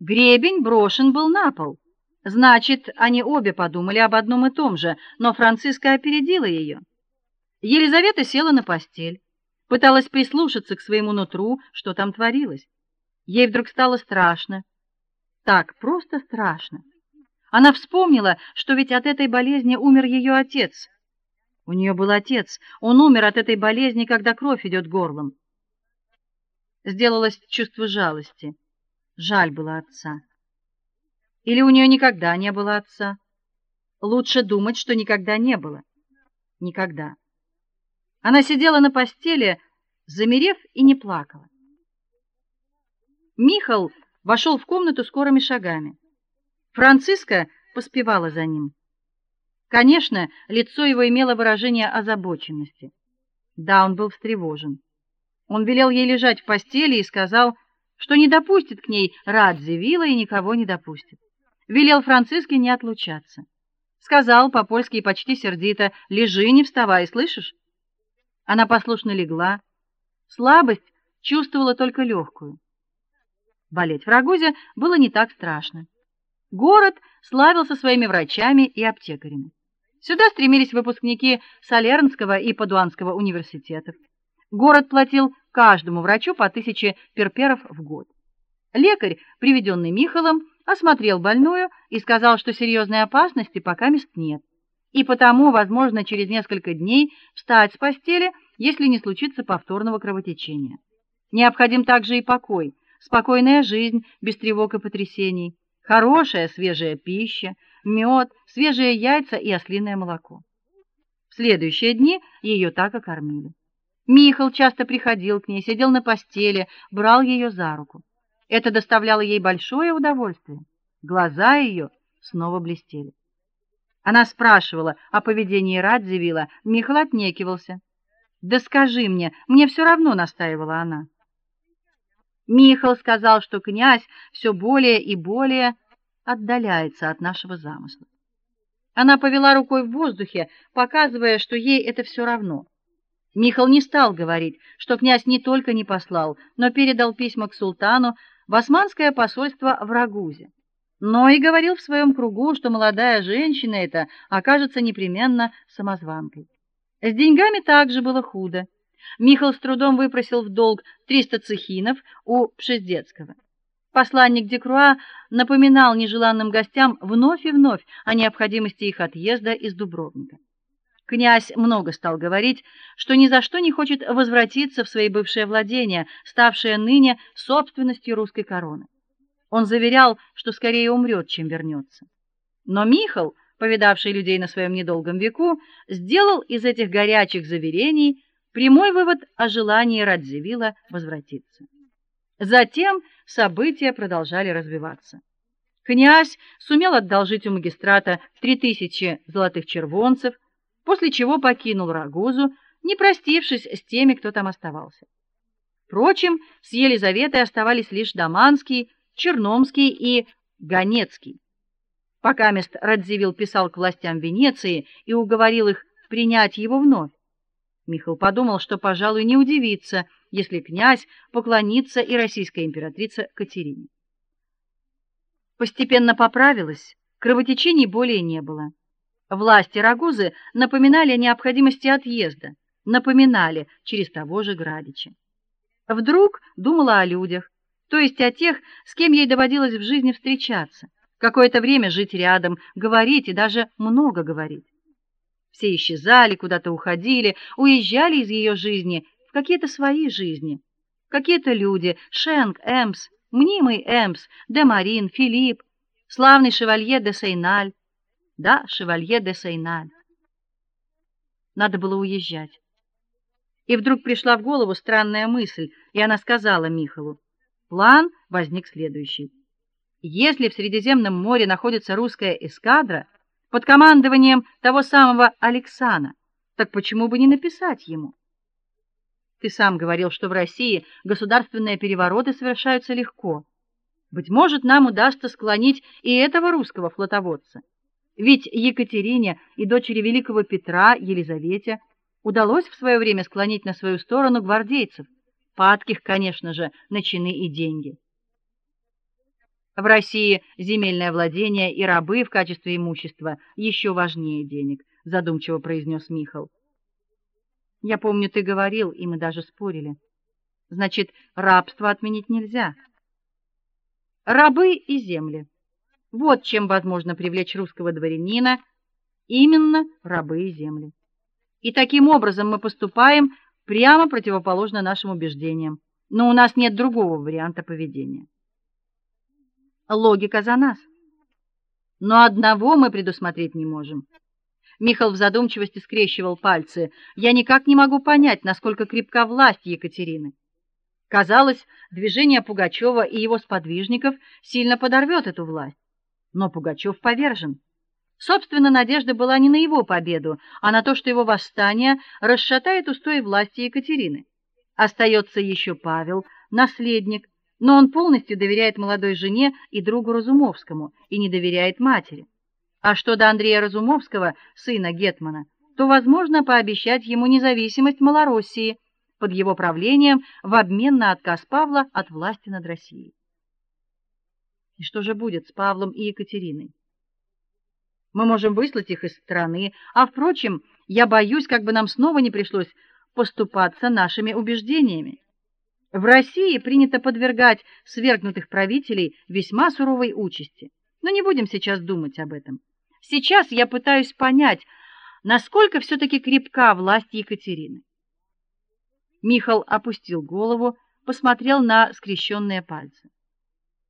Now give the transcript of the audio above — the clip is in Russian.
Гребень брошен был на пол. Значит, они обе подумали об одном и том же, но Франциска опередила ее. Елизавета села на постель, пыталась прислушаться к своему нутру, что там творилось. Ей вдруг стало страшно. Так, просто страшно. Она вспомнила, что ведь от этой болезни умер ее отец. У нее был отец. Он умер от этой болезни, когда кровь идет горлом. Сделалось чувство жалости. Жаль было отца. Или у нее никогда не было отца? Лучше думать, что никогда не было. Никогда. Она сидела на постели, замерев и не плакала. Михал вошел в комнату скорыми шагами. Франциска поспевала за ним. Конечно, лицо его имело выражение озабоченности. Да, он был встревожен. Он велел ей лежать в постели и сказал, что не допустит к ней Радзивилла и никого не допустит. Велел Франциске не отлучаться. Сказал по-польски и почти сердито: "Лежи, не вставай, слышишь?" Она послушно легла. Слабость чувствовала только легкую. Болеть в Рагузе было не так страшно. Город славился своими врачами и аптекарями. Сюда стремились выпускники Салернского и Падуанского университетов. Город платил каждому врачу по тысяче перперов в год. Лекарь, приведенный Михалом, осмотрел больную и сказал, что серьезной опасности пока мест нет. И потому, возможно, через несколько дней встать с постели, если не случится повторного кровотечения. Необходим также и покой, спокойная жизнь без тревог и потрясений, хорошая свежая пища, мед, свежие яйца и ослиное молоко. В следующие дни ее так и кормили. Михаил часто приходил к ней, сидел на постели, брал ее за руку. Это доставляло ей большое удовольствие. Глаза ее снова блестели. Она спрашивала о поведении Радзивилла, Михаил отнекивался. "Да скажи мне, мне все равно", настаивала она. Михаил сказал, что князь все более и более отдаляется от нашего замысла. Она повела рукой в воздухе, показывая, что ей это все равно. Михаил не стал говорить, что князь не только не послал, но передал письма к султану в османское посольство в Рагузе. Но и говорил в своем кругу, что молодая женщина эта окажется непременно самозванкой. С деньгами также было худо. Михаил с трудом выпросил в долг 300 цехинов у Пшездецкого. Посланник Декруа напоминал нежеланным гостям вновь и вновь о необходимости их отъезда из Дубровника. Князь много стал говорить, что ни за что не хочет возвратиться в свои бывшие владения, ставшие ныне собственностью русской короны. Он заверял, что скорее умрет, чем вернется. Но Михаил, повидавший людей на своем недолгом веку, сделал из этих горячих заверений прямой вывод о желании Радзивилла возвратиться. Затем события продолжали развиваться. Князь сумел одолжить у магистрата три тысячи золотых червонцев, после чего покинул Рагузу, не простившись с теми, кто там оставался. Впрочем, с Елизаветой оставались лишь Даманский, Черномский и Ганецкий. Пока мест Радзивилл писал к властям Венеции и уговорил их принять его вновь, Михаил подумал, что, пожалуй, не удивится, если князь поклонится и российской императрице Катерине. Постепенно поправилась, кровотечений более не было. Власти Рагузы напоминали о необходимости отъезда, напоминали через того же Градича. Вдруг думала о людях, то есть о тех, с кем ей доводилось в жизни встречаться, какое-то время жить рядом, говорить и даже много говорить. Все исчезали, куда-то уходили, уезжали из ее жизни в какие-то свои жизни. Какие-то люди: Шенк, Эмс, мнимый Эмс, Демарин, Филипп, славный шевалье де Сейналь, да, шевалье де Сейналь. Надо было уезжать. И вдруг пришла в голову странная мысль, и она сказала Михалу: "План возник следующий: если в Средиземном море находится русская эскадра под командованием того самого Александра, так почему бы не написать ему? Ты сам говорил, что в России государственные перевороты совершаются легко. Быть может, нам удастся склонить и этого русского флотоводца. Ведь Екатерине и дочери великого Петра, Елизавете, удалось в свое время склонить на свою сторону гвардейцев, падких, конечно же, на чины и деньги. В России земельное владение и рабы в качестве имущества еще важнее денег, задумчиво произнес Михаил. Я помню, ты говорил, и мы даже спорили. Значит, рабство отменить нельзя. Рабы и земли. Вот чем возможно привлечь русского дворянина, именно рабы и земли. И таким образом мы поступаем прямо противоположно нашим убеждениям. Но у нас нет другого варианта поведения. Логика за нас. Но одного мы предусмотреть не можем. Михаил в задумчивости скрещивал пальцы. Я никак не могу понять, насколько крепка власть Екатерины. Казалось, движение Пугачева и его сподвижников сильно подорвет эту власть. Но Пугачев повержен. Собственно, надежда была не на его победу, а на то, что его восстание расшатает устои власти Екатерины. Остается еще Павел, наследник, но он полностью доверяет молодой жене и другу Разумовскому и не доверяет матери. А что до Андрея Разумовского, сына гетмана, то возможно пообещать ему независимость Малороссии под его правлением в обмен на отказ Павла от власти над Россией. И что же будет с Павлом и Екатериной? Мы можем выслать их из страны, а впрочем, я боюсь, как бы нам снова не пришлось поступаться нашими убеждениями. В России принято подвергать свергнутых правителей весьма суровой участи. Но не будем сейчас думать об этом. Сейчас я пытаюсь понять, насколько все таки крепка власть Екатерины. Михаил опустил голову, посмотрел на скрещенные пальцы.